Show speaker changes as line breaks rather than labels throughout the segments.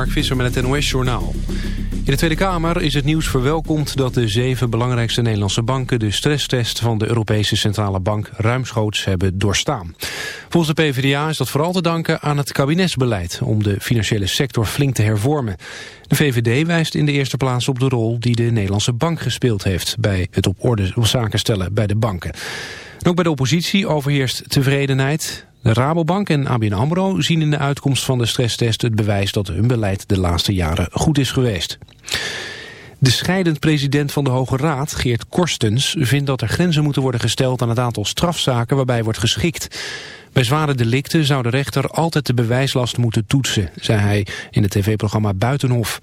Mark Visser met het NOS-journaal. In de Tweede Kamer is het nieuws verwelkomd dat de zeven belangrijkste Nederlandse banken de stresstest van de Europese Centrale Bank ruimschoots hebben doorstaan. Volgens de PvdA is dat vooral te danken aan het kabinetsbeleid om de financiële sector flink te hervormen. De VVD wijst in de eerste plaats op de rol die de Nederlandse bank gespeeld heeft bij het op orde zaken stellen bij de banken. ook bij de oppositie overheerst tevredenheid. De Rabobank en ABN AMRO zien in de uitkomst van de stresstest het bewijs dat hun beleid de laatste jaren goed is geweest. De scheidend president van de Hoge Raad, Geert Korstens, vindt dat er grenzen moeten worden gesteld aan het aantal strafzaken waarbij wordt geschikt. Bij zware delicten zou de rechter altijd de bewijslast moeten toetsen, zei hij in het tv-programma Buitenhof.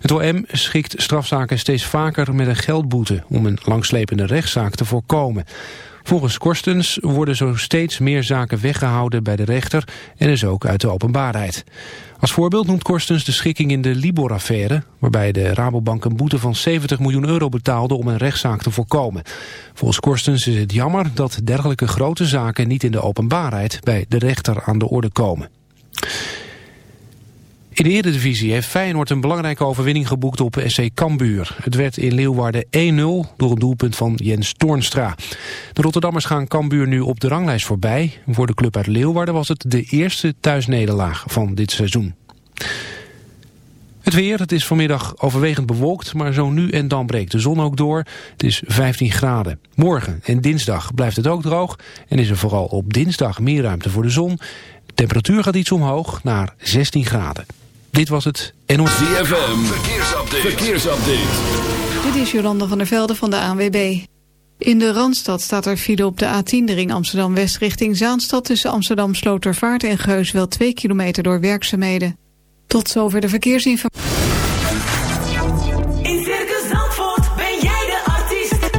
Het OM schikt strafzaken steeds vaker met een geldboete om een langslepende rechtszaak te voorkomen. Volgens Korstens worden zo steeds meer zaken weggehouden bij de rechter en is ook uit de openbaarheid. Als voorbeeld noemt Korstens de schikking in de Libor-affaire... waarbij de Rabobank een boete van 70 miljoen euro betaalde om een rechtszaak te voorkomen. Volgens Korstens is het jammer dat dergelijke grote zaken niet in de openbaarheid bij de rechter aan de orde komen. In de Eredivisie heeft Feyenoord een belangrijke overwinning geboekt op SC Cambuur. Het werd in Leeuwarden 1-0 door een doelpunt van Jens Toornstra. De Rotterdammers gaan Cambuur nu op de ranglijst voorbij. Voor de club uit Leeuwarden was het de eerste thuisnederlaag van dit seizoen. Het weer, het is vanmiddag overwegend bewolkt, maar zo nu en dan breekt de zon ook door. Het is 15 graden. Morgen en dinsdag blijft het ook droog en is er vooral op dinsdag meer ruimte voor de zon. De temperatuur gaat iets omhoog naar 16 graden. Dit was het NOS.
ZFM, verkeersupdate. verkeersupdate.
Dit is Jolanda van der Velde van de ANWB. In de Randstad staat er file op de A10, de ring Amsterdam-West richting Zaanstad... tussen Amsterdam-Slotervaart en Geus wel 2 kilometer door werkzaamheden. Tot zover de verkeersinformatie.
In Circus Zandvoort ben jij de artiest.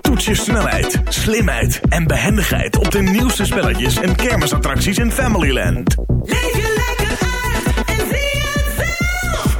Toets je snelheid, slimheid en behendigheid... op de nieuwste spelletjes en kermisattracties in Familyland.
Leef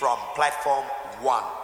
from platform 1.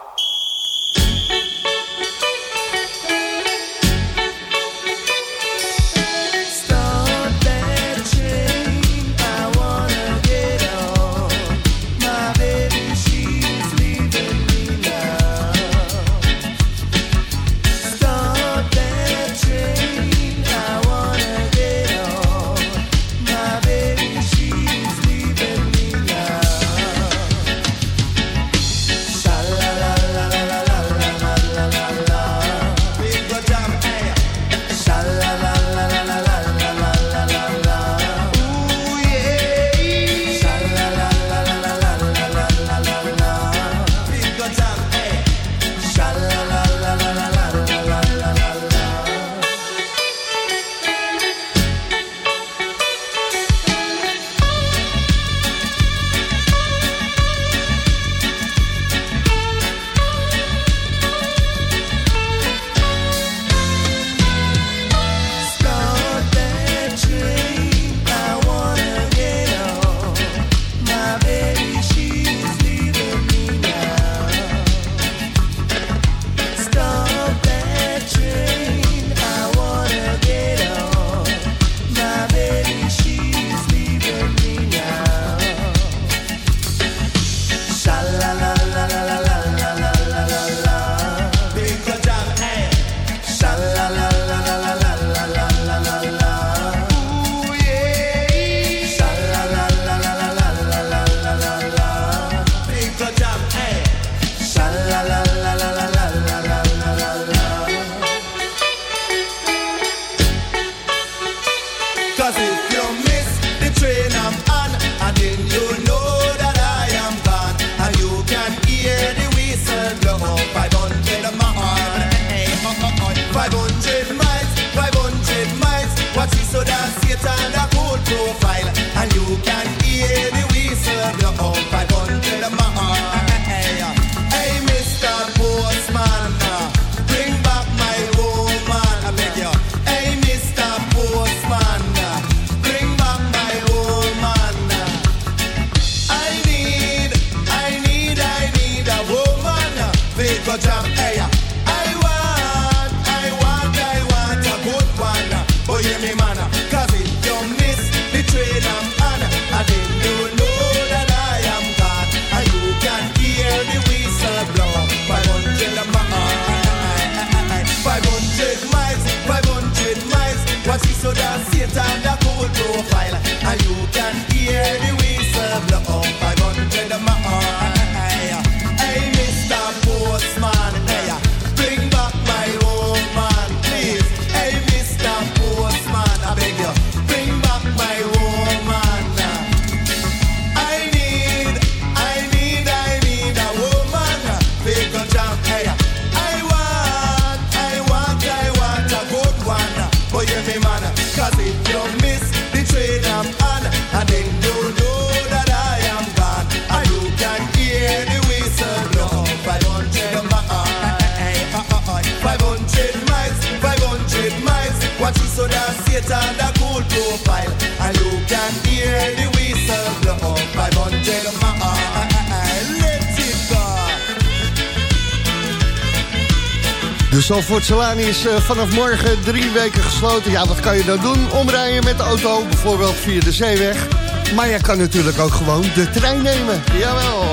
Zalvoortselaan is eh, vanaf morgen drie weken gesloten. Ja, wat kan je dan doen? Omrijden met de auto, bijvoorbeeld via de zeeweg. Maar je kan natuurlijk ook gewoon de trein nemen. Jawel.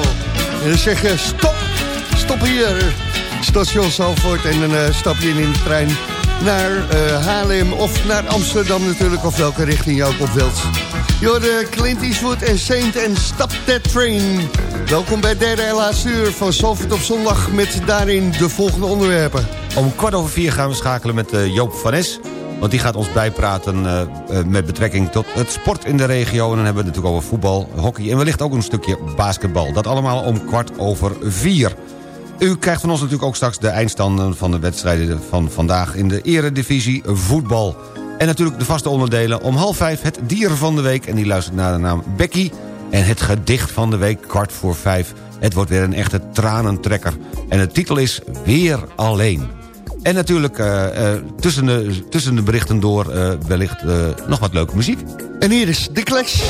En dan zeg je stop, stop hier. Station Zalvoort en dan eh, stap je in, in de trein naar eh, Haarlem of naar Amsterdam natuurlijk. Of welke richting je ook op wilt. Jorde Clint Eastwood en Saint en Stop That Train. Welkom bij het derde en laatste uur van Zalvoort op zondag... met daarin de volgende onderwerpen.
Om kwart over vier gaan we schakelen met eh, Joop van Es. Want die gaat ons bijpraten eh, eh, met betrekking tot het sport in de regio. En dan hebben we het natuurlijk over voetbal, hockey en wellicht ook een stukje basketbal. Dat allemaal om kwart over vier. U krijgt van ons natuurlijk ook straks de eindstanden van de wedstrijden van vandaag... in de eredivisie voetbal. En natuurlijk de vaste onderdelen om half vijf het dier van de week. En die luistert naar de naam Becky. En het gedicht van de week kwart voor vijf. Het wordt weer een echte tranentrekker. En de titel is Weer Alleen. En natuurlijk eh, eh, tussen, de, tussen de berichten door eh, wellicht nog wat leuke muziek.
En hier is de Clash.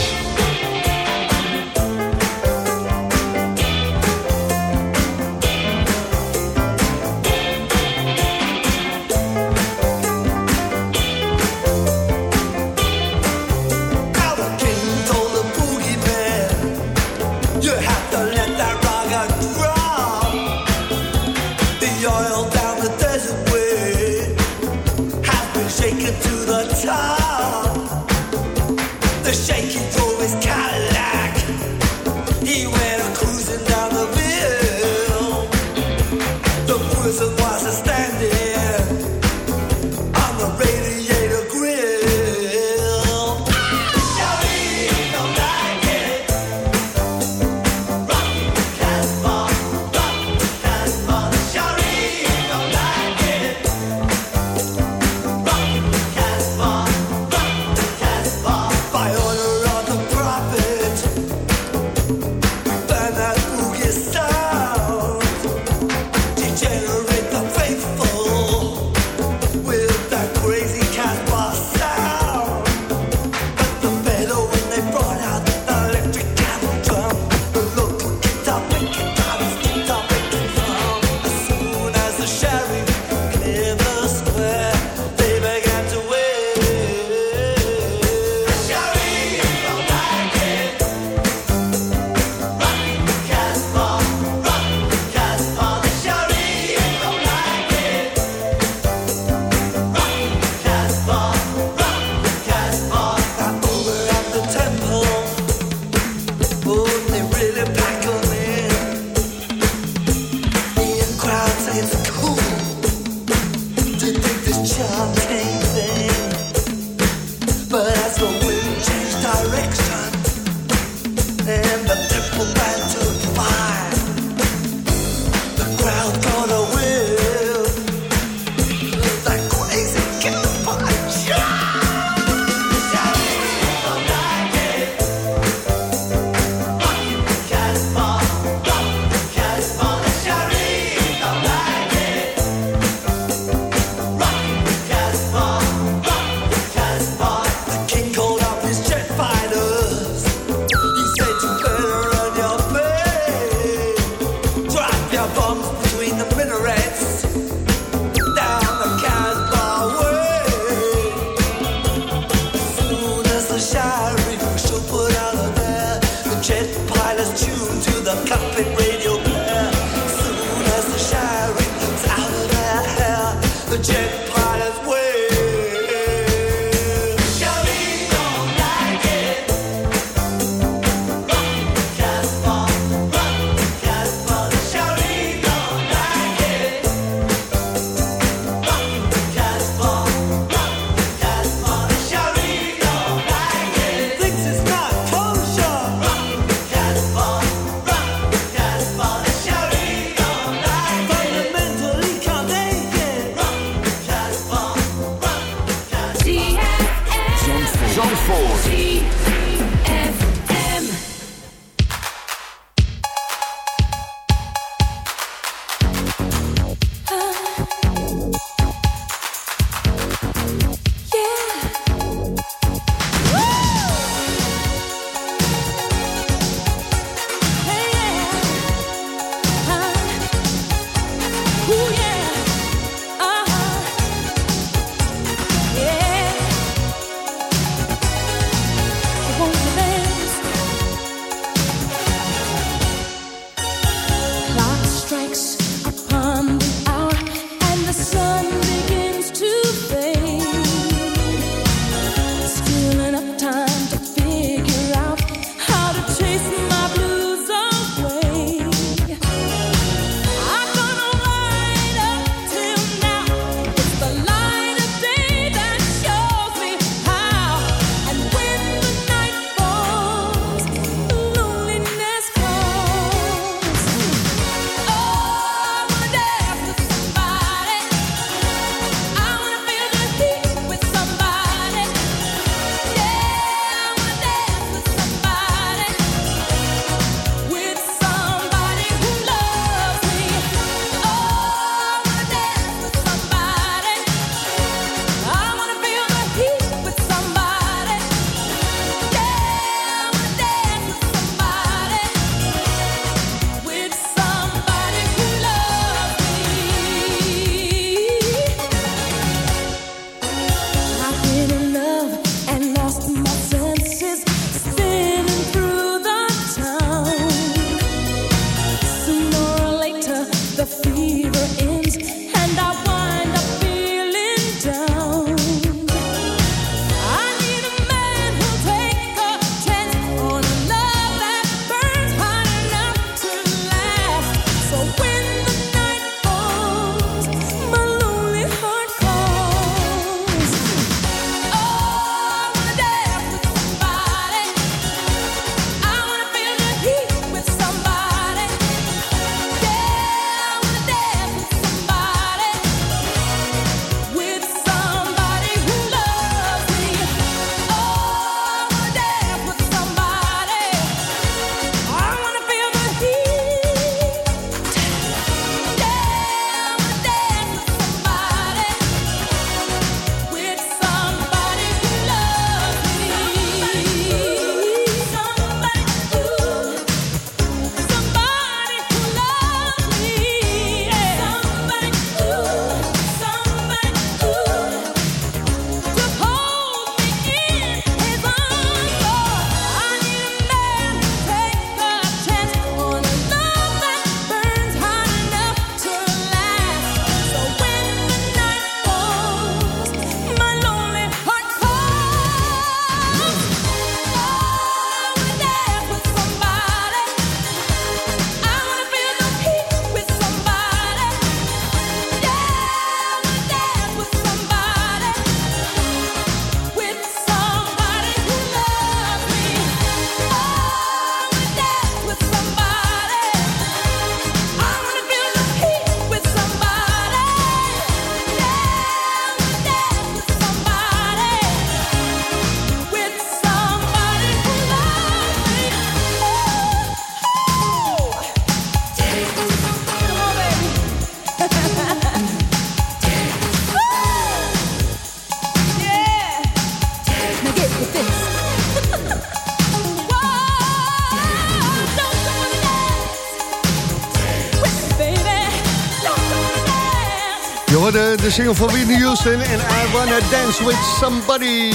Single van Whitney Houston en I Wanna Dance With Somebody.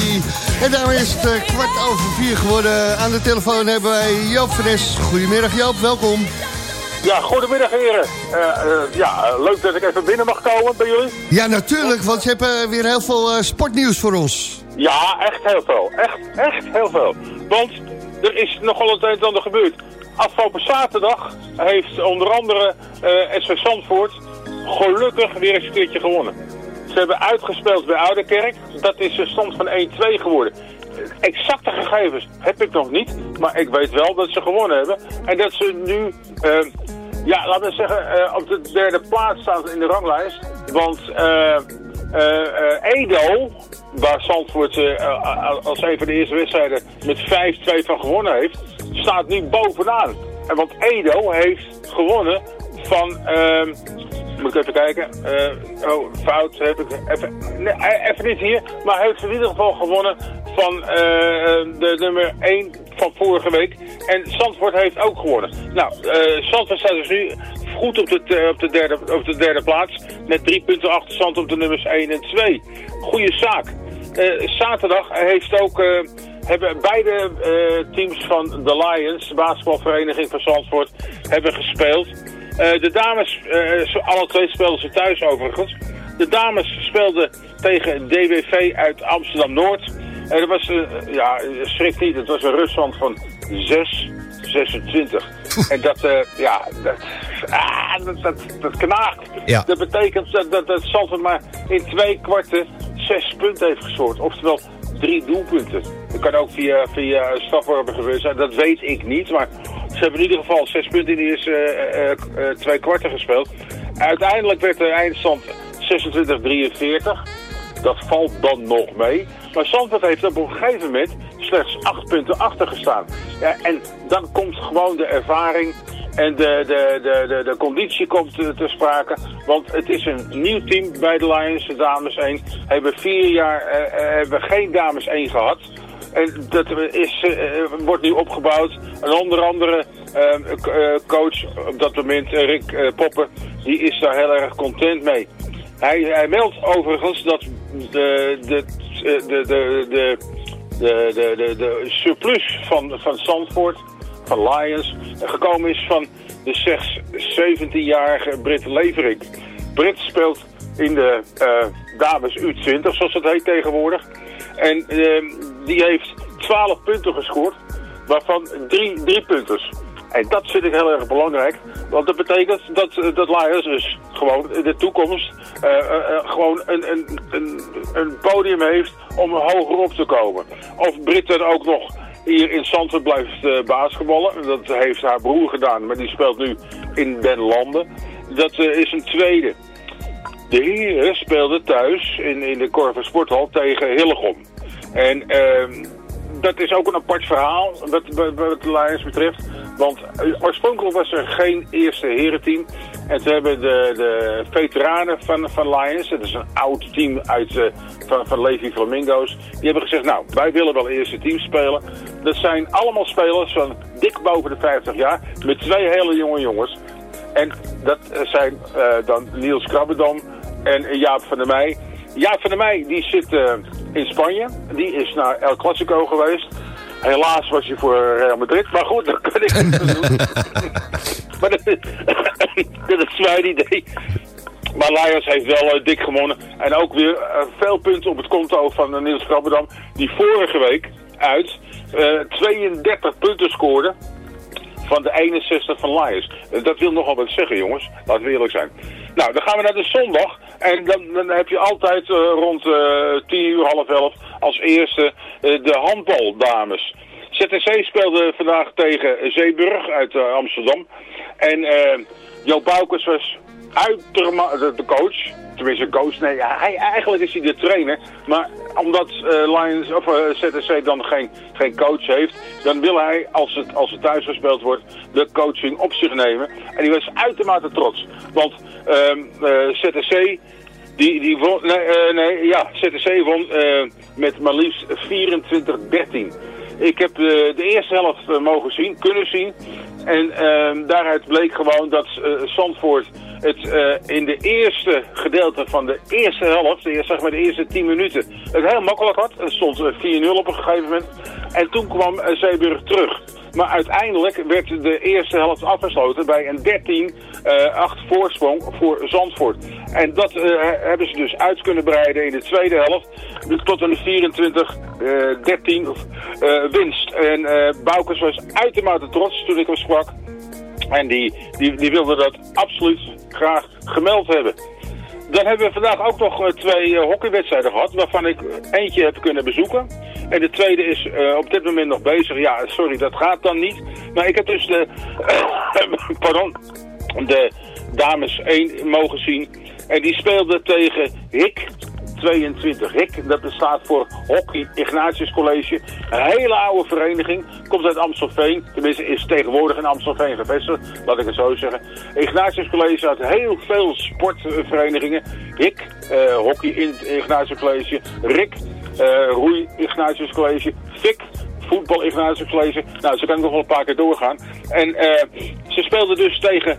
En daarmee is het eh, kwart over vier geworden. Aan de telefoon hebben wij Joop Fres. Goedemiddag Joop, welkom.
Ja, goedemiddag heren. Eh, eh, ja, leuk dat ik even binnen mag komen bij jullie.
Ja, natuurlijk, want je hebt weer heel veel sportnieuws voor ons.
Ja, echt heel veel. Echt, echt heel veel. Want er is nogal het een en ander gebeurd. Afgelopen zaterdag heeft onder andere eh SV Zandvoort gelukkig weer eens een keertje gewonnen. Ze hebben uitgespeeld bij Ouderkerk. Dat is een stand van 1-2 geworden. Exacte gegevens heb ik nog niet, maar ik weet wel dat ze gewonnen hebben. En dat ze nu, eh, ja, laten we zeggen, eh, op de derde plaats staan in de ranglijst. Want eh, Edo, waar Zandvoort als een van de eerste wedstrijden met 5-2 van gewonnen heeft, staat nu bovenaan. En want Edo heeft gewonnen van... ehm, moet ik even kijken. Eh, oh, fout heb ik. Even, eh, even niet hier. Maar hij heeft in ieder geval gewonnen van eh, de nummer 1 van vorige week. En Zandvoort heeft ook gewonnen. Nou, eh Zandvoort staat dus nu goed op de, op de, derde, op de derde plaats. Met drie punten achterstand op de nummers 1 en 2. Goeie zaak. Zaterdag heeft ook, hebben beide teams van de Lions, de basketbalvereniging van Zandvoort, hebben gespeeld. Eh, de dames, eh, alle twee speelden ze thuis overigens. De dames speelden tegen DWV uit Amsterdam-Noord. En dat was, eh, ja, schrik niet, het was een ruststand van 6, 26. En dat, eh, ja, dat, ah, dat, dat, dat knaagt.
Ja.
Dat betekent dat, dat, dat maar in twee kwarten zes punten heeft gescoord. Oftewel drie doelpunten. Dat kan ook via, via strafworpen gebeurd zijn, dat weet ik niet. Maar ze hebben in ieder geval zes punten in de eerste eh, eh, eh, twee kwarten gespeeld. Uiteindelijk werd de eindstand 26-43. Dat valt dan nog mee. Maar Zandvoort heeft op een gegeven moment slechts acht punten achter gestaan. Ja, en dan komt gewoon de ervaring en de, de, de, de, de conditie komt te, te, sprake. Want het is een nieuw team bij de Lions, de dames 1. Hebben vier jaar eh, eh, hebben geen dames 1 gehad. En dat is, eh, wordt nu opgebouwd. En onder andere coach op dat moment, Rick uh, Poppen, die is daar heel erg content mee. Hij, hij meldt overigens dat de, de, de, de, de, de, de, surplus van, van Zandvoort Lions, gekomen is van de slechts 17-jarige Britt Leverik. Britt speelt in de eh, dames U20, zoals het heet tegenwoordig. En eh, die heeft 12 punten gescoord, waarvan drie, drie. En dat vind ik heel erg belangrijk. Want dat betekent dat, eh, dat Lions dus gewoon in de toekomst eh, gewoon een, een, een, een podium heeft om hoger op te komen. Of Brit dan ook nog hier in Zandvoort blijft eh, basketballen. Dat heeft haar broer gedaan, maar die speelt nu in Den Landen. Dat eh, is een tweede. De heren speelden thuis in, in de Corver Sporthal tegen Hillegom. En ehm, dat is ook een apart verhaal wat, wat, wat de Lions betreft. Want eh, oorspronkelijk was er geen eerste herenteam. En toen hebben de, de veteranen van, van Lions, dat is een oud team uit, eh, van, van Levi Flamingo's, die hebben gezegd, nou, wij willen wel eerste team spelen. Dat zijn allemaal spelers van dik boven de 50 jaar, met twee hele jonge jongens. En dat zijn eh, dan Niels Krabbedam en Jaap van der Meij. Jaap van der Meij die zit eh, in Spanje. Die is naar El Clasico geweest. Helaas was hij voor Real Madrid. Maar goed, dat kan ik niet doen. Maar dat, is mijn idee. Maar Lions heeft wel eh, dik gewonnen. En ook weer eh, veel punten op het konto van eh, Niels Krabbedam. Die vorige week uit eh, 32 punten scoorde van de 61 van Lions. Dat wil nogal wat zeggen, jongens. Laten we eerlijk zijn. Nou, dan gaan we naar de zondag. En dan, dan heb je altijd rond eh 10 uur, half 11, als eerste de handbaldames. ZTC speelde vandaag tegen Zeeburg uit eh, Amsterdam. En eh Jo Boukers was uitermate de, coach. Tenminste, coach, nee, hij, eigenlijk is hij de trainer. Maar omdat eh, Lions, of, eh, ZTC dan geen, geen coach heeft, dan wil hij, als het, als het thuis gespeeld wordt, de coaching op zich nemen. En hij was uitermate trots. Want ehm eh, ZTC, die, die won, nee, eh, nee, ja, ZTC won eh, met maar liefst 24-13. Ik heb de, de eerste helft eh, mogen zien, kunnen zien. En ehm, daaruit bleek gewoon dat eh, Zandvoort het eh, in de eerste gedeelte van de eerste helft, de, eerste- zeg maar de eerste 10 minuten, het heel makkelijk had. Het stond eh, 4-0 op een gegeven moment. En toen kwam eh, Zeeburg terug. Maar uiteindelijk werd de eerste helft afgesloten bij een 13-8 voorsprong voor Zandvoort. En dat eh, hebben ze dus uit kunnen breiden in de tweede helft tot een 24-13 winst. En eh Boukers was uitermate trots toen ik hem sprak. En die, die, die wilde dat absoluut graag gemeld hebben. Dan hebben we vandaag ook nog eh, twee eh, hockeywedstrijden gehad, waarvan ik eentje heb kunnen bezoeken. En de tweede is eh, op dit moment nog bezig. Ja, sorry, dat gaat dan niet. Maar ik heb dus de, pardon, de dames 1 mogen zien. En die speelde tegen Hik 22. Hik, dat staat voor Hockey Ignatius College. Een hele oude vereniging. Komt uit Amstelveen. Tenminste is tegenwoordig in Amstelveen gevestigd. Laat ik het zo zeggen. Ignatius College had heel veel sportverenigingen. Hik, eh, Hockey Ignatius College. Rik, Roei Ignatius College. Fik, voetbal Ignatius College. Nou, zo kan ik nog wel een paar keer doorgaan. En eh, ze speelden dus tegen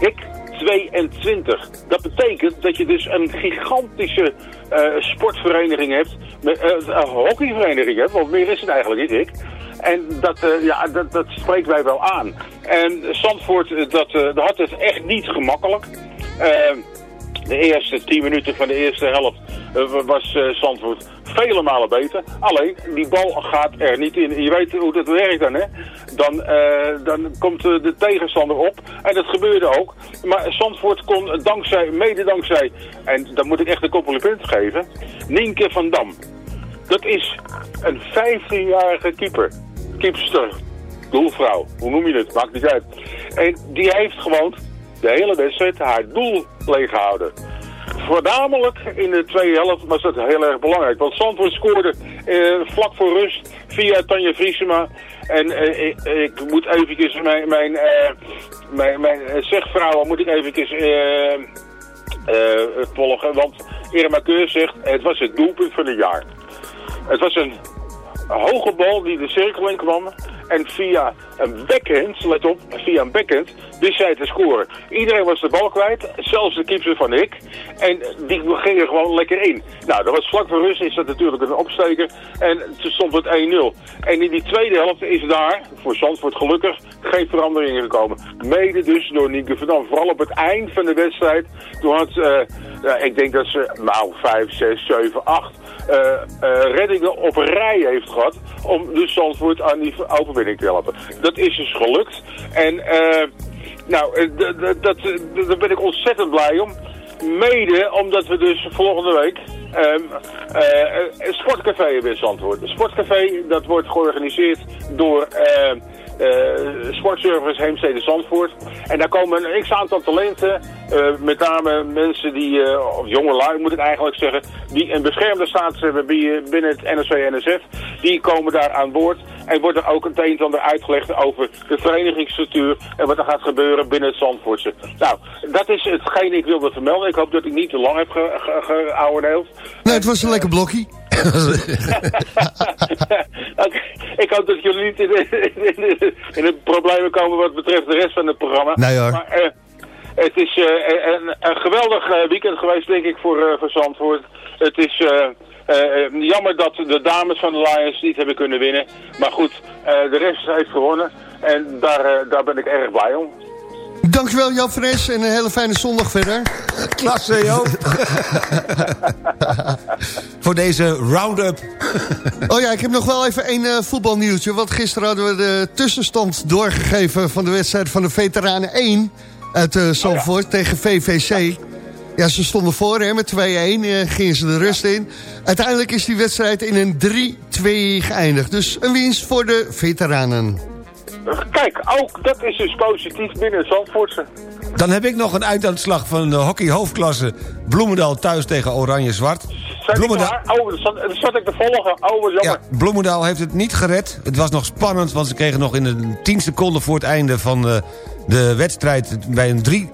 Hik 22. Dat betekent dat je dus een gigantische eh, sportvereniging hebt. Eh, een hockeyvereniging hebt, want meer is het eigenlijk niet, ik. En dat, eh, ja, dat, dat spreekt mij wel aan. En Zandvoort, eh, dat, eh, dat had het echt niet gemakkelijk. De eerste 10 minuten van de eerste helft eh, was eh, Zandvoort vele malen beter. Alleen, die bal gaat er niet in. Je weet hoe dat werkt dan, hè? Dan, eh, dan komt de tegenstander op. En dat gebeurde ook. Maar Zandvoort kon dankzij, mede dankzij, en dan moet ik echt een compliment geven, Nienke van Dam. Dat is een 15-jarige keeper. Keepster. Doelvrouw. Hoe noem je het? Maakt niet uit. En die heeft gewoon de hele wedstrijd haar doel leeggehouden. Voornamelijk in de tweede helft was dat heel erg belangrijk. Want Zandvoort scoorde eh, vlak voor rust via Tanja Vriesema. En eh, ik, moet eventjes mijn, mijn, eh, mijn, mijn eh, moet ik eventjes eh, eh, volgen. Want Irma Keur zegt, het was het doelpunt van het jaar. Het was een hoge bal die de cirkel in kwam. En via een backhand, let op, via een backhand, wist zij te scoren. Iedereen was de bal kwijt, zelfs de keeper van Hik. En die ging er gewoon lekker in. Nou, dat was vlak voor rust, is dat natuurlijk een opsteker. En toen stond het 1-0. En in die tweede helft is daar, voor Zandvoort gelukkig, geen verandering in gekomen. Mede dus door Nienke van Dam. Vooral op het eind van de wedstrijd. Toen had, ja, ik denk dat ze, nou, 5, 6, 7, 8 eh, eh, reddingen op rij heeft gehad om dus Zandvoort aan die overwinning te helpen. Dat is dus gelukt. En eh, nou, eh, dat, eh, daar ben ik ontzettend blij om. Mede omdat we dus volgende week ehm, eh, een sportcafé hebben in Zandvoort. Een sportcafé dat wordt georganiseerd door eh, eh, Sportservice Heemstede Zandvoort. En daar komen een x-aantal talenten, eh, met name mensen die, eh, of jonge lui moet ik eigenlijk zeggen, die een beschermde status hebben bi- binnen het NRC-NSF. Die komen daar aan boord. En wordt er ook een een en ander uitgelegd over de verenigingsstructuur en wat er gaat gebeuren binnen het Zandvoortse. Nou, dat is hetgeen ik wilde vermelden. Ik hoop dat ik niet te lang heb ge- ge- geouweneeld.
Nee, het was een lekker blokje.
Oké, Ik hoop dat jullie niet in de, in, de, in de problemen komen wat betreft de rest van het programma.
Nee, hoor.
Maar eh, het is eh, een, een geweldig eh, weekend geweest, denk ik, voor, voor Zandvoort. Het is jammer dat de dames van de Lions niet hebben kunnen winnen. Maar goed, de rest heeft gewonnen. En daar, daar ben ik erg blij om.
Dankjewel Joop Fres en een hele fijne zondag verder.
Klasse, Joop. Voor deze round-up.
Oh ja, ik heb nog wel even één eh, voetbalnieuwtje. Want gisteren hadden we de tussenstand doorgegeven van de wedstrijd van de Veteranen 1 uit eh Zandvoort tegen VVC. Ja, ze stonden voor hè, met 2-1, eh, gingen ze de rust in. Uiteindelijk is die wedstrijd in een 3-2 geëindigd. Dus een winst voor de Veteranen.
Kijk, ook dat is dus positief binnen Zandvoortse.
Dan heb ik nog een uitslag van de hockey hoofdklasse. Bloemendaal thuis tegen Oranje-Zwart. Bloemendaal?
Oh, dat zat, zat ik te volgen. Oh, jammer.
ja, Bloemendaal heeft het niet gered. Het was nog spannend, want ze kregen nog in de 10 seconden voor het einde van de, de wedstrijd... bij een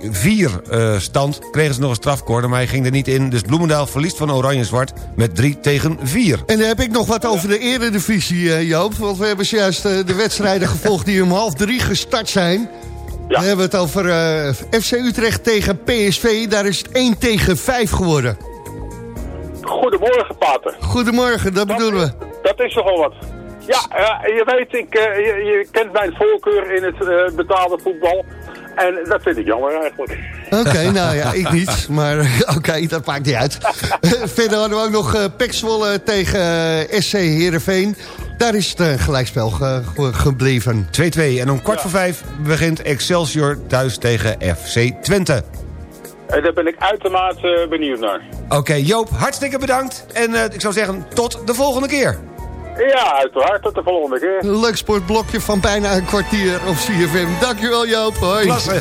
3-4 eh, stand kregen ze nog een strafcorner, maar hij ging er niet in. Dus Bloemendaal verliest van Oranje-Zwart met 3 tegen 4.
En dan heb ik nog wat over de eredivisie, eh, Joop. Want we hebben zojuist eh, de wedstrijden gevolgd die om half drie gestart zijn. We hebben het over eh, FC Utrecht tegen PSV. Daar is het 1 tegen 5 geworden.
Goedemorgen, Pater.
Goedemorgen, dat bedoelen we.
Dat is nogal wat. Ja, eh, je weet, ik, eh, je, je kent mijn voorkeur in het eh, betaalde voetbal. En dat vind ik jammer eigenlijk.
Oké, nou ja, ik niet. Maar oké, dat maakt niet uit. Verder hadden we ook nog uh, Pek Zwolle tegen eh, SC Heerenveen. Daar is het eh, gelijkspel ge- ge- gebleven.
2-2 en om kwart voor vijf begint Excelsior thuis tegen FC Twente.
En daar ben ik uitermate eh, benieuwd naar.
Oké, Joop, hartstikke bedankt. En eh, ik zou zeggen, tot de volgende keer.
Ja, uiteraard. Tot de volgende keer.
Een leuk sportblokje van bijna een kwartier op CFM. Dankjewel Joop, hoi.
Klasse.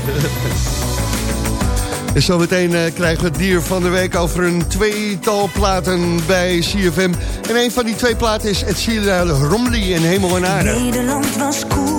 En zometeen eh, krijgen we het dier van de week over een tweetal platen bij CFM. En een van die twee platen is Ed Sheeran Romley in Hemel en Aarde.
Nederland was koel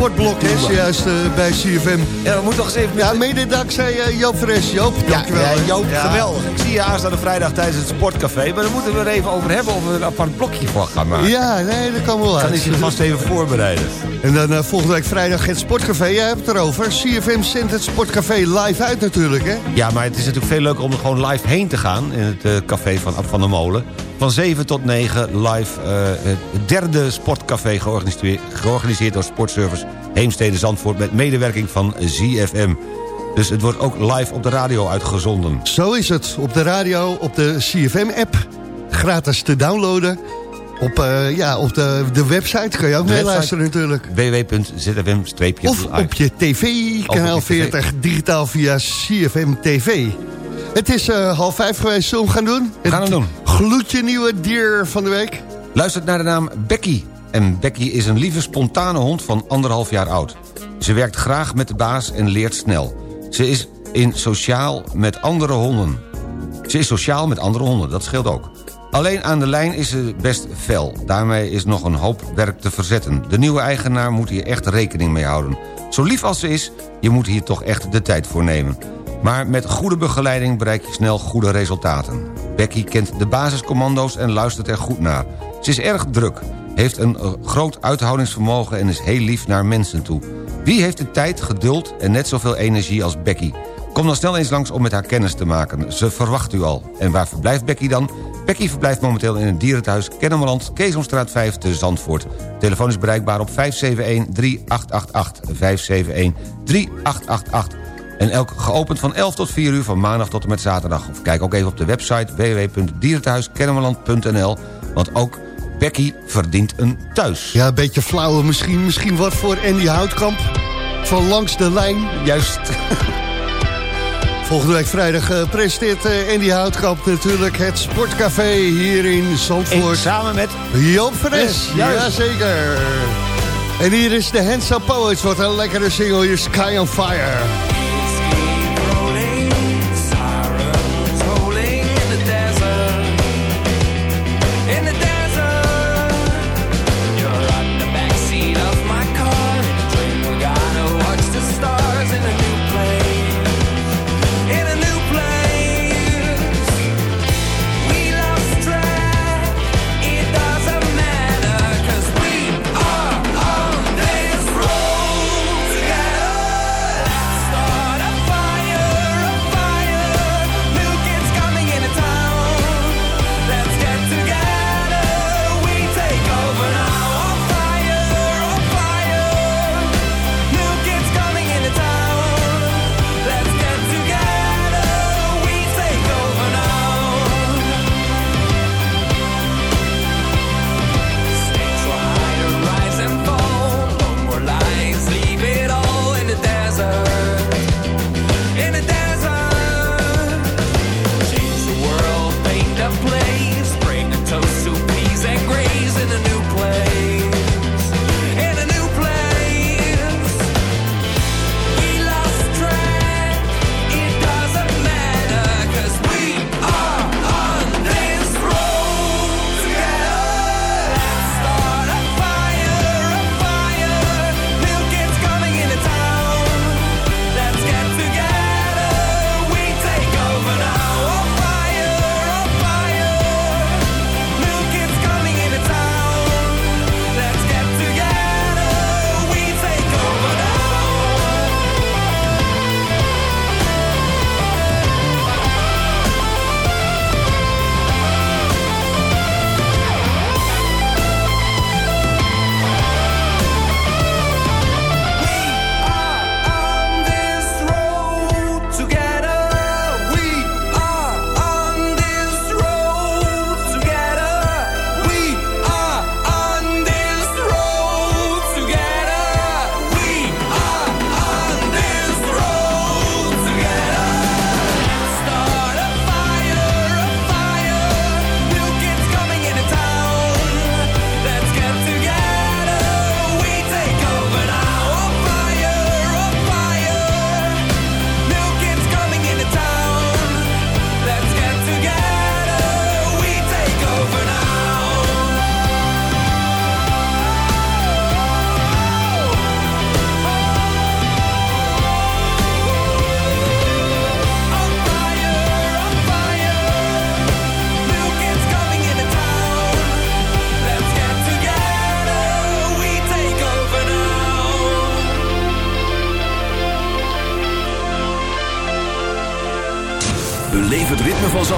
sportblok, hè, zojuist eh, bij CFM.
Ja, we moeten nog eens even...
Ja, mede dankzij eh, Joop Fres. Joop, dankjewel.
Ja. Joop,
Ja.
geweldig. Ik zie je aanstaande vrijdag tijdens het sportcafé. Maar daar moeten we er even over hebben of we een apart blokje voor gaan maken.
Ja, nee, dat kan wel uit.
ik je vast even voorbereiden.
En dan eh, volgende week vrijdag het Sportcafé. Jij hebt het erover. CFM zendt het Sportcafé live uit natuurlijk, hè?
Ja, maar het is natuurlijk veel leuker om er gewoon live heen te gaan... in het café van Ab van der Molen. Van 7 tot 9 live eh, het derde sportcafé georganiseerd, georganiseerd door Sportservice Heemstede Zandvoort... met medewerking van ZFM. Dus het wordt ook live op de radio uitgezonden.
Zo is het. Op de radio, op de CFM-app. Gratis te downloaden. Op, eh, ja, op de, de website kan je ook meeluisteren natuurlijk.
www.zfm-live.
Of op je tv, kanaal
op je tv.
40, digitaal via CFM TV. Het is eh, half vijf geweest, zullen we gaan doen?
We gaan het doen.
Gloedje nieuwe dier van de week.
Luistert naar de naam Becky. En Becky is een lieve spontane hond van anderhalf jaar oud. Ze werkt graag met de baas en leert snel. Ze is in sociaal met andere honden. Ze is sociaal met andere honden, dat scheelt ook. Alleen aan de lijn is ze best fel. Daarmee is nog een hoop werk te verzetten. De nieuwe eigenaar moet hier echt rekening mee houden. Zo lief als ze is, je moet hier toch echt de tijd voor nemen. Maar met goede begeleiding bereik je snel goede resultaten. Becky kent de basiscommando's en luistert er goed naar. Ze is erg druk, heeft een eh, groot uithoudingsvermogen... en is heel lief naar mensen toe. Wie heeft de tijd, geduld en net zoveel energie als Becky? Kom dan snel eens langs om met haar kennis te maken. Ze verwacht u al. En waar verblijft Becky dan? Becky verblijft momenteel in het dierenthuis Kennemerland... Keesomstraat 5 te Zandvoort. Telefoon is bereikbaar op 571-3888. 571-3888. En elk geopend van 11 tot 4 uur van maandag tot en met zaterdag. Of kijk ook even op de website www.dierenthuiskennemerland.nl. Want ook Becky verdient een thuis.
Ja, een beetje flauwe misschien. Misschien wat voor Andy Houtkamp. Van langs de lijn.
Juist.
Volgende week vrijdag eh, presenteert eh, Andy Houtkamp natuurlijk het Sportcafé hier in Zandvoort.
samen met
Joop Fres,
Yes, juist.
jazeker. En hier is de Hands Up Poets. Wat een lekkere single hier, Sky on Fire.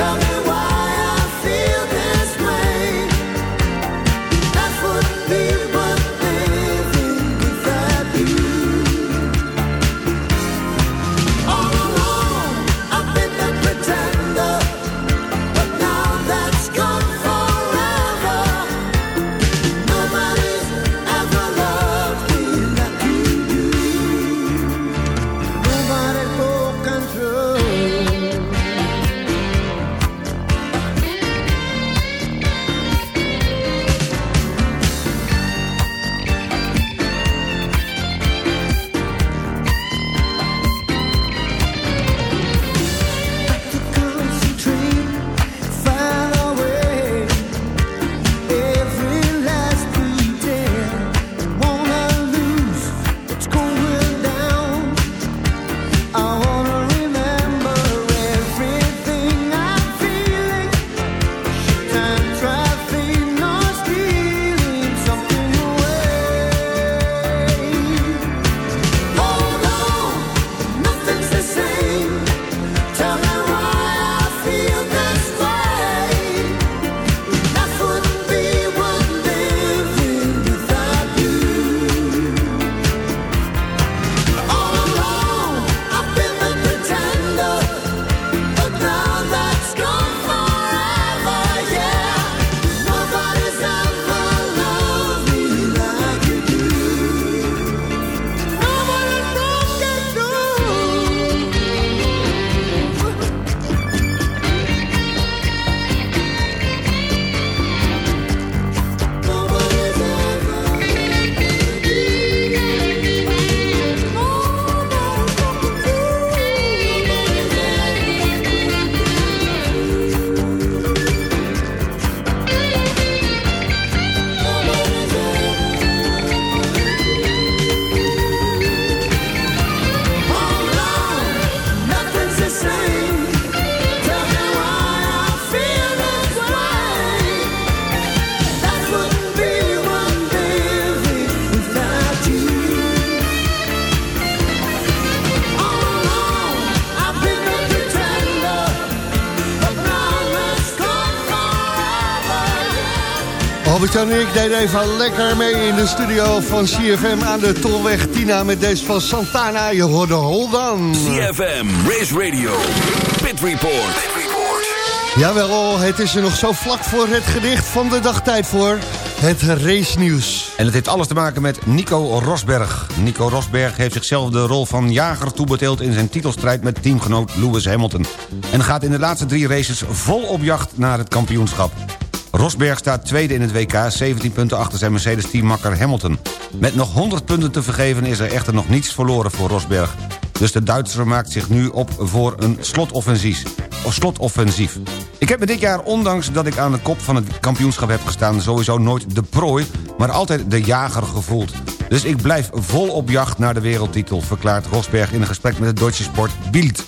Tell me
Albert-Jan en ik deden even lekker mee in de studio van CFM aan de Tolweg Tina met deze van Santana. Je hoorde Hold On.
CFM, Race Radio, Pit Report.
Jawel, het is er nog zo vlak voor het gedicht van de dagtijd voor. Het race nieuws.
En het heeft alles te maken met Nico Rosberg. Nico Rosberg heeft zichzelf de rol van jager toebedeeld... in zijn titelstrijd met teamgenoot Lewis Hamilton. En gaat in de laatste drie races vol op jacht naar het kampioenschap. Rosberg staat tweede in het WK, 17 punten achter zijn Mercedes-teammakker Hamilton. Met nog 100 punten te vergeven is er echter nog niets verloren voor Rosberg. Dus de Duitser maakt zich nu op voor een slotoffensief. Of slotoffensief. Ik heb me dit jaar, ondanks dat ik aan de kop van het kampioenschap heb gestaan... sowieso nooit de prooi, maar altijd de jager gevoeld. Dus ik blijf vol op jacht naar de wereldtitel... verklaart Rosberg in een gesprek met het Deutsche Sport Bild.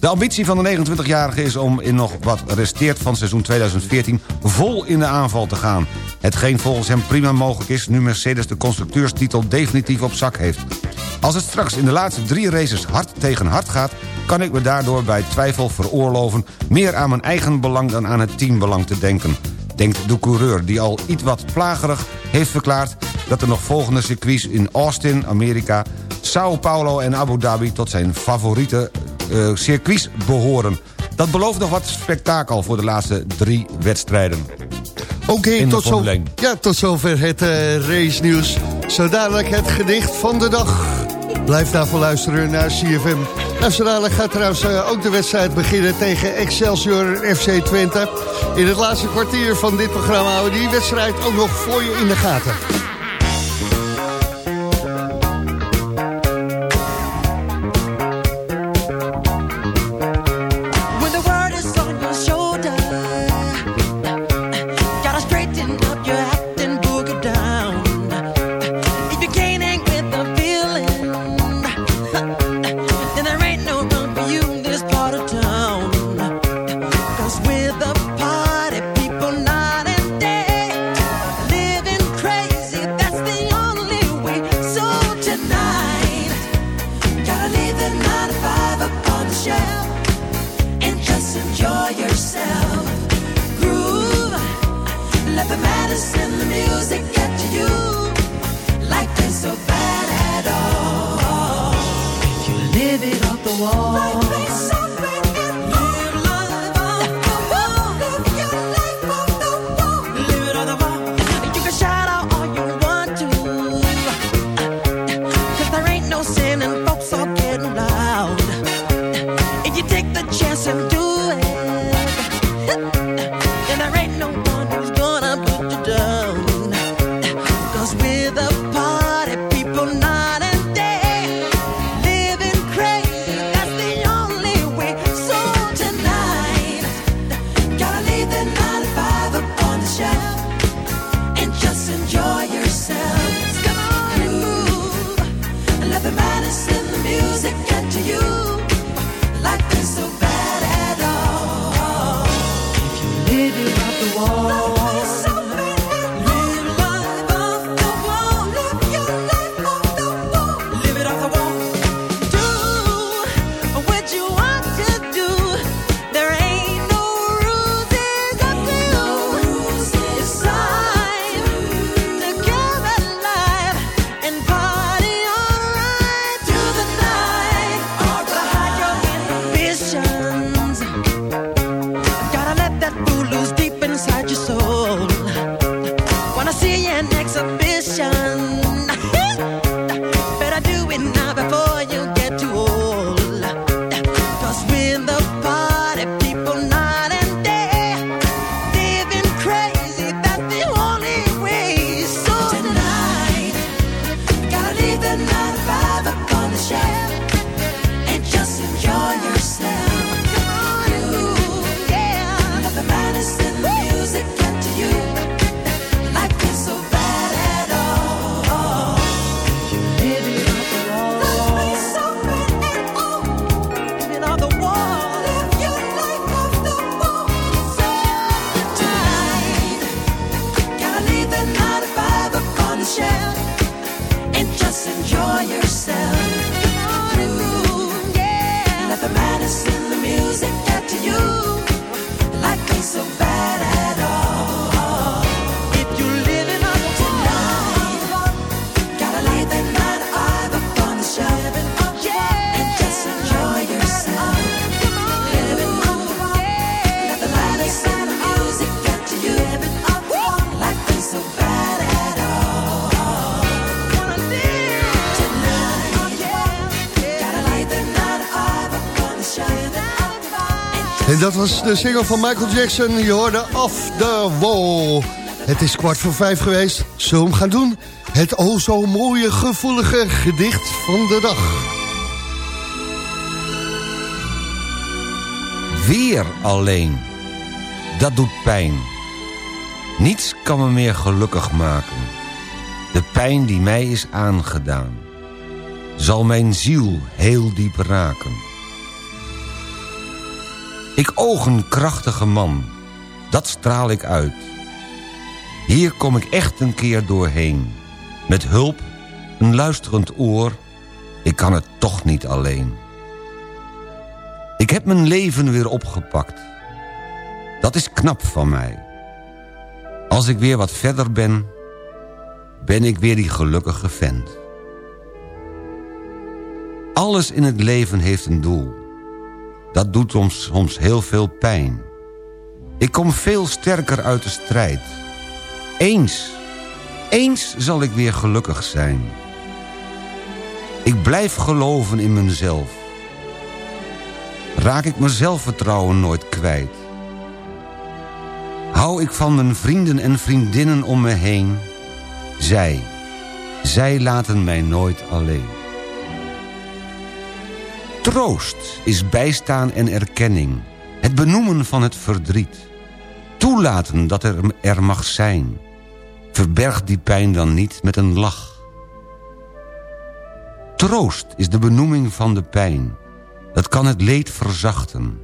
De ambitie van de 29-jarige is om in nog wat resteert van seizoen 2014... vol in de aanval te gaan. Hetgeen volgens hem prima mogelijk is... nu Mercedes de constructeurstitel definitief op zak heeft. Als het straks in de laatste drie races hard tegen hard gaat... kan ik me daardoor bij twijfel veroorloven... meer aan mijn eigen belang dan aan het teambelang te denken denkt de coureur... die al iets wat plagerig heeft verklaard dat er nog volgende circuits in Austin, Amerika... Sao Paulo en Abu Dhabi tot zijn favoriete uh, circuits behoren. Dat belooft nog wat spektakel voor de laatste drie wedstrijden.
Oké, tot, zo, ja, tot zover het uh, race nieuws. Zo het gedicht van de dag. Blijf daarvoor luisteren naar CFM. Nou, gaat trouwens eh, ook de wedstrijd beginnen tegen Excelsior FC Twente. In het laatste kwartier van dit programma houden we die wedstrijd ook nog voor je in de gaten. dat was de single van Michael Jackson. Je hoorde af the Wall. Het is kwart voor vijf geweest. Zullen we hem gaan doen? Het o zo mooie gevoelige gedicht van de dag.
Weer alleen. Dat doet pijn. Niets kan me meer gelukkig maken. De pijn die mij is aangedaan. Zal mijn ziel heel diep raken. Ik oog een krachtige man, dat straal ik uit. Hier kom ik echt een keer doorheen. Met hulp, een luisterend oor, ik kan het toch niet alleen. Ik heb mijn leven weer opgepakt. Dat is knap van mij. Als ik weer wat verder ben, ben ik weer die gelukkige vent. Alles in het leven heeft een doel. Dat doet ons soms heel veel pijn. Ik kom veel sterker uit de strijd. Eens, eens zal ik weer gelukkig zijn. Ik blijf geloven in mezelf. Raak ik mijn zelfvertrouwen nooit kwijt. Hou ik van mijn vrienden en vriendinnen om me heen. Zij, zij laten mij nooit alleen. Troost is bijstaan en erkenning. Het benoemen van het verdriet. Toelaten dat er, er mag zijn. Verberg die pijn dan niet met een lach. Troost is de benoeming van de pijn. Dat kan het leed verzachten.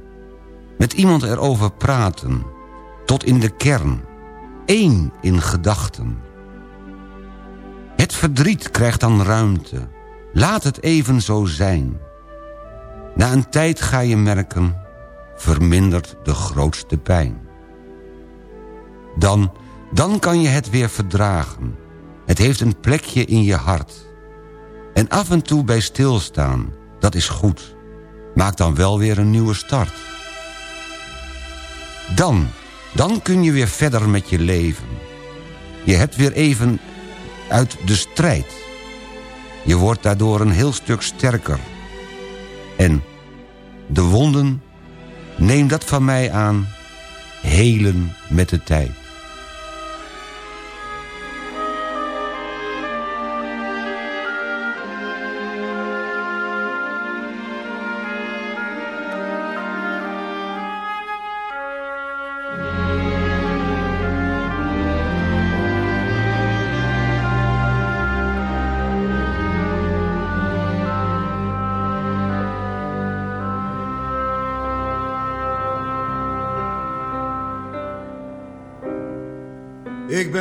Met iemand erover praten. Tot in de kern. Eén in gedachten. Het verdriet krijgt dan ruimte. Laat het even zo zijn. Na een tijd ga je merken, vermindert de grootste pijn. Dan, dan kan je het weer verdragen. Het heeft een plekje in je hart. En af en toe bij stilstaan, dat is goed. Maak dan wel weer een nieuwe start. Dan, dan kun je weer verder met je leven. Je hebt weer even uit de strijd. Je wordt daardoor een heel stuk sterker. En de wonden, neem dat van mij aan, helen met de tijd.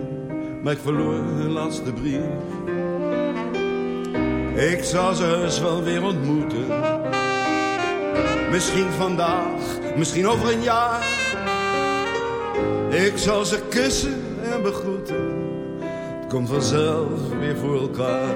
Maar ik verloor hun laatste brief. Ik zal ze heus wel weer ontmoeten. Misschien vandaag, misschien over een jaar. Ik zal ze kussen en begroeten. Het komt vanzelf weer voor elkaar.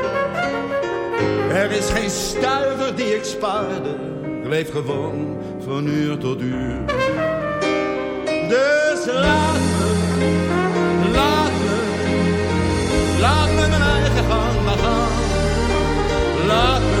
Er is geen stuiver die ik spaarde. Ik leef gewoon van uur tot uur. Dus laat me, laat me, laat me mijn eigen gang maar gaan. Laat me,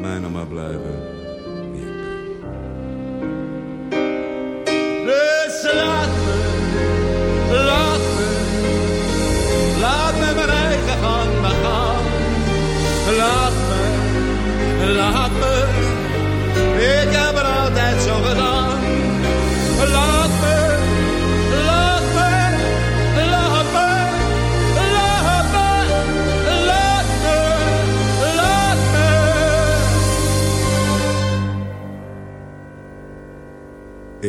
Laat mij nog maar blijven. Dus laat me, laat me, laat me mijn eigen gang maar gaan. Laat me, laat me, ik heb het altijd zo gedaan.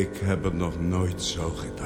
Ik heb het nog nooit zo gedaan.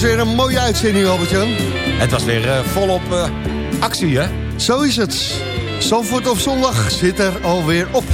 Was
weer een mooie uitzending, Albert-Jan.
Het was weer eh, volop eh, actie, hè?
Zo is het. Zandvoort op zondag zit er alweer op.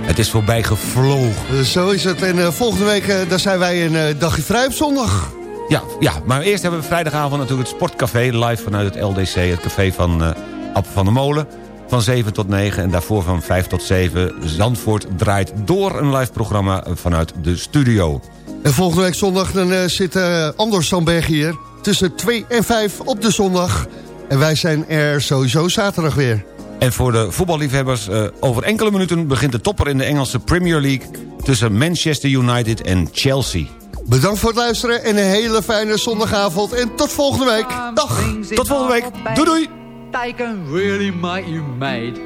Het is voorbij gevlogen.
Eh, Zo is het. En volgende week dan zijn wij een dagje vrij op zondag.
Ja, ja, maar eerst hebben we vrijdagavond natuurlijk het Sportcafé... live vanuit het LDC, het café van uh, Ab van der Molen. Van 7 tot 9 en daarvoor van 5 tot 7. Zandvoort draait door een live programma vanuit de studio.
En volgende week zondag dan, eh, zit eh, Anders Sandberg hier. Tussen 2 en 5 op de zondag. En wij zijn er sowieso zaterdag weer.
En voor de voetballiefhebbers, uh, over enkele minuten begint de topper in de Engelse Premier League... tussen Manchester United en Chelsea.
Bedankt voor het luisteren en een hele fijne zondagavond. En tot volgende week. Dag.
Tot volgende week. Doei doei.
They can really make you mad.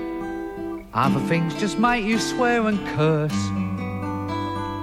Other things just make you swear and curse.